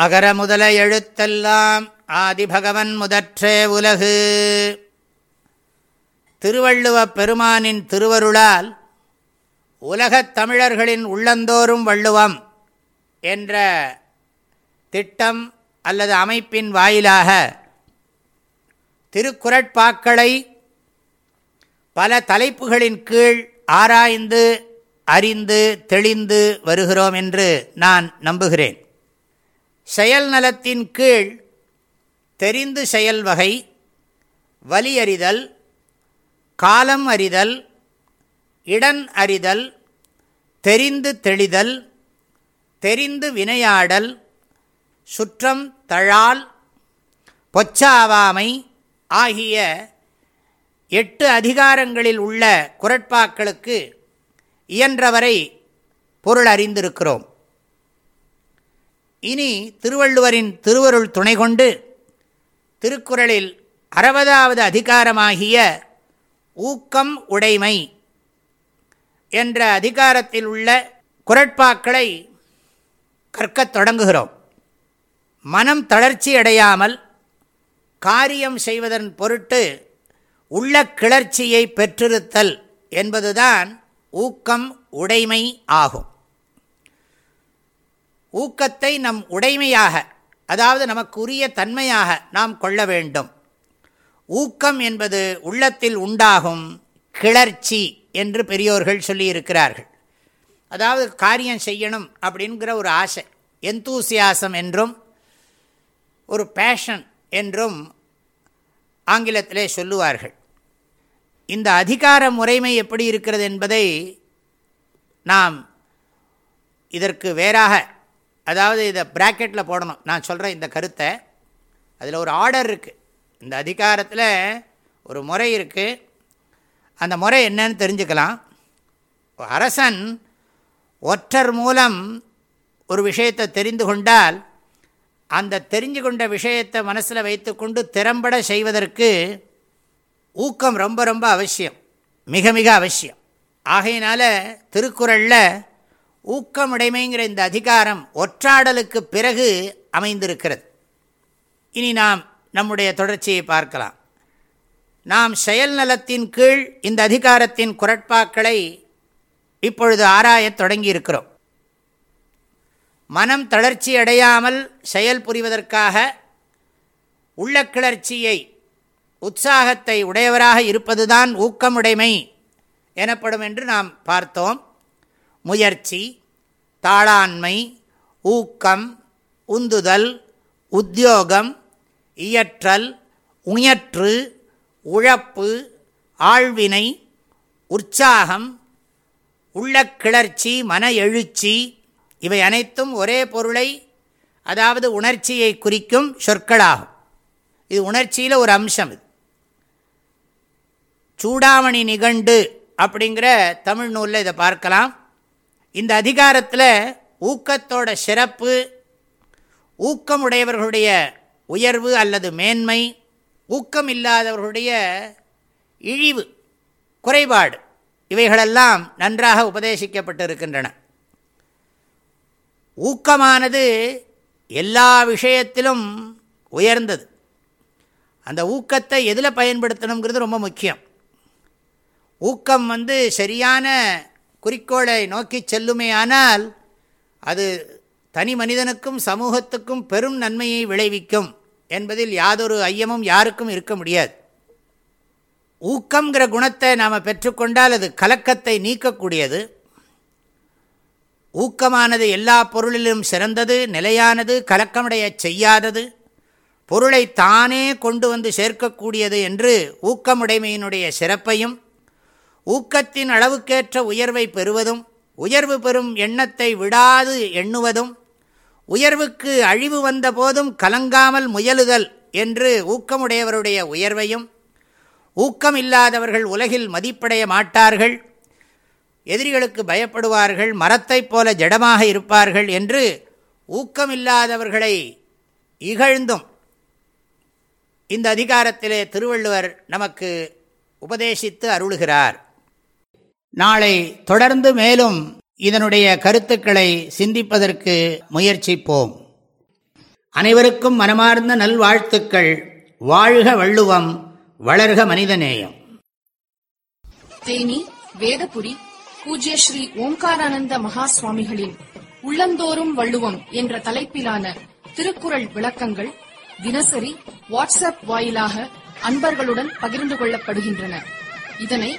அகர முதல எழுத்தெல்லாம் ஆதிபகவன் முதற்றே உலகு. திருவள்ளுவப் பெருமானின் திருவருளால் உலகத் தமிழர்களின் உள்ளந்தோறும் வள்ளுவம் என்ற திட்டம் அல்லது அமைப்பின் வாயிலாக திருக்குறட்பாக்களை பல தலைப்புகளின் கீழ் ஆராய்ந்து அறிந்து தெளிந்து வருகிறோம் என்று நான் நம்புகிறேன். செயல் நலத்தின் கீழ் தெரிந்து செயல் வகை வலி அறிதல் காலம் அறிதல் இடன் அறிதல் தெரிந்து தெளிதல் தெரிந்து வினையாடல் சுற்றம் தழால் பொச்சாவாமை ஆகிய எட்டு அதிகாரங்களில் உள்ள குரட்பாக்களுக்கு இயன்றவரை பொருள் அறிந்திருக்கிறோம். இனி திருவள்ளுவரின் திருவருள் துணை கொண்டு திருக்குறளில் அறுபதாவது அதிகாரமாகிய ஊக்கம் உடைமை என்ற அதிகாரத்தில் உள்ள குரட்பாக்களை கற்கத் தொடங்குகிறோம். மனம் தளர்ச்சி அடையாமல் காரியம் செய்வதன் பொருட்டு உள்ள கிளர்ச்சியை பெற்றிருத்தல் என்பதுதான் ஊக்கம் உடைமை ஆகும். ஊக்கத்தை நம் உடைமையாக அதாவது நமக்கு உரிய தன்மையாக நாம் கொள்ள வேண்டும். ஊக்கம் என்பது உள்ளத்தில் உண்டாகும் கிளர்ச்சி என்று பெரியோர்கள் சொல்லியிருக்கிறார்கள். அதாவது காரியம் செய்யணும் அப்படிங்கிற ஒரு ஆசை எந்தூசியாசம் என்றும் ஒரு பேஷன் என்றும் ஆங்கிலத்திலே சொல்லுவார்கள். இந்த அதிகார முறைமை எப்படி இருக்கிறது என்பதை நாம் இதற்கு வேறாக அதாவது இதை ப்ராக்கெட்டில் போடணும். நான் சொல்கிறேன் இந்த கருத்தை அதில் ஒரு ஆர்டர் இருக்குது இந்த அதிகாரத்தில் ஒரு முறை இருக்குது அந்த முறை என்னன்னு தெரிஞ்சுக்கலாம். அரசன் ஒற்றர் மூலம் ஒரு விஷயத்தை தெரிந்து கொண்டால் அந்த தெரிஞ்சு கொண்ட விஷயத்தை மனசில் வைத்துக்கொண்டு திறம்பட செய்வதற்கு ஊக்கம் ரொம்ப ரொம்ப அவசியம். மிக மிக அவசியம். ஆகையினால் திருக்குறளில் ஊக்கமுடைமைங்கிற இந்த அதிகாரம் ஒற்றாடலுக்கு பிறகு அமைந்திருக்கிறது. இனி நாம் நம்முடைய தொடர்ச்சியை பார்க்கலாம். நாம் செயல் நலத்தின் கீழ் இந்த அதிகாரத்தின் குரட்பாக்களை இப்பொழுது ஆராயத் தொடங்கியிருக்கிறோம். மனம் தளர்ச்சி அடையாமல் செயல் புரிவதற்காக உள்ள கிளர்ச்சியை உற்சாகத்தை உடையவராக இருப்பதுதான் ஊக்கமுடைமை எனப்படும் என்று நாம் பார்த்தோம். முயற்சி தாளாண்மை ஊக்கம் உந்துதல் உத்தியோகம் இயற்றல் உயற்று உழப்பு ஆழ்வினை உற்சாகம் உள்ள கிளர்ச்சி மன எழுச்சி இவை அனைத்தும் ஒரே பொருளை அதாவது உணர்ச்சியை குறிக்கும் சொற்களாகும். இது உணர்ச்சியில் ஒரு அம்சம் இது. சூடாமணி நிகண்டு அப்படிங்கிற தமிழ் நூலில் இதை பார்க்கலாம். இந்த அதிகாரத்தில் ஊக்கத்தோட சிறப்பு ஊக்கமுடையவர்களுடைய உயர்வு அல்லது மேன்மை ஊக்கம் இல்லாதவர்களுடைய இழிவு குறைபாடு இவைகளெல்லாம் நன்றாக உபதேசிக்கப்பட்டிருக்கின்றன. ஊக்கமானது எல்லா விஷயத்திலும் உயர்ந்தது. அந்த ஊக்கத்தை எதில் பயன்படுத்தணுங்கிறது ரொம்ப முக்கியம். ஊக்கம் வந்து சரியான குறிக்கோளை நோக்கி செல்லுமே ஆனால் அது தனி மனிதனுக்கும் சமூகத்துக்கும் பெரும் நன்மையை விளைவிக்கும் என்பதில் யாதொரு ஐயமும் யாருக்கும் இருக்க முடியாது. ஊக்கங்கிற குணத்தை நாம் பெற்றுக்கொண்டால் அது கலக்கத்தை நீக்கக்கூடியது. ஊக்கமானது எல்லா பொருளிலும் சிறந்தது நிலையானது கலக்கமடைய செய்யாதது. பொருளை தானே கொண்டு வந்து சேர்க்கக்கூடியது என்று ஊக்கமுடைமையினுடைய சிறப்பையும் ஊக்கத்தின் அளவுக்கேற்ற உயர்வை பெறுவதும் உயர்வு பெறும் எண்ணத்தை விடாது எண்ணுவதும் உயர்வுக்கு அழிவு வந்த போதும் கலங்காமல் முயலுதல் என்று ஊக்கமுடையவருடைய உயர்வையும் ஊக்கம் இல்லாதவர்கள் உலகில் மதிப்படைய மாட்டார்கள் எதிரிகளுக்கு பயப்படுவார்கள் மரத்தைப் போல ஜடமாக இருப்பார்கள் என்று ஊக்கமில்லாதவர்களை இகழ்ந்தும் இந்த அதிகாரத்திலே திருவள்ளுவர் நமக்கு உபதேசித்து அருளுகிறார். நாளை தொடர்ந்து மேலும் இதனுடைய கருத்துக்களை சிந்திப்பதற்கு முயற்சிப்போம். அனைவருக்கும் மனமார்ந்த நல்வாழ்த்துக்கள். வாழ்க வள்ளுவம் வளர்க மனிதநேயம். தேனி வேதபுரி பூஜ்ய ஸ்ரீ ஓம்காரானந்த மகா சுவாமிகளின் உள்ளந்தோறும் வள்ளுவம் என்ற தலைப்பிலான திருக்குறள் விளக்கங்கள் தினசரி வாட்ஸ்அப் வாயிலாக அன்பர்களுடன் பகிர்ந்து கொள்ளப்படுகின்றன. இதனை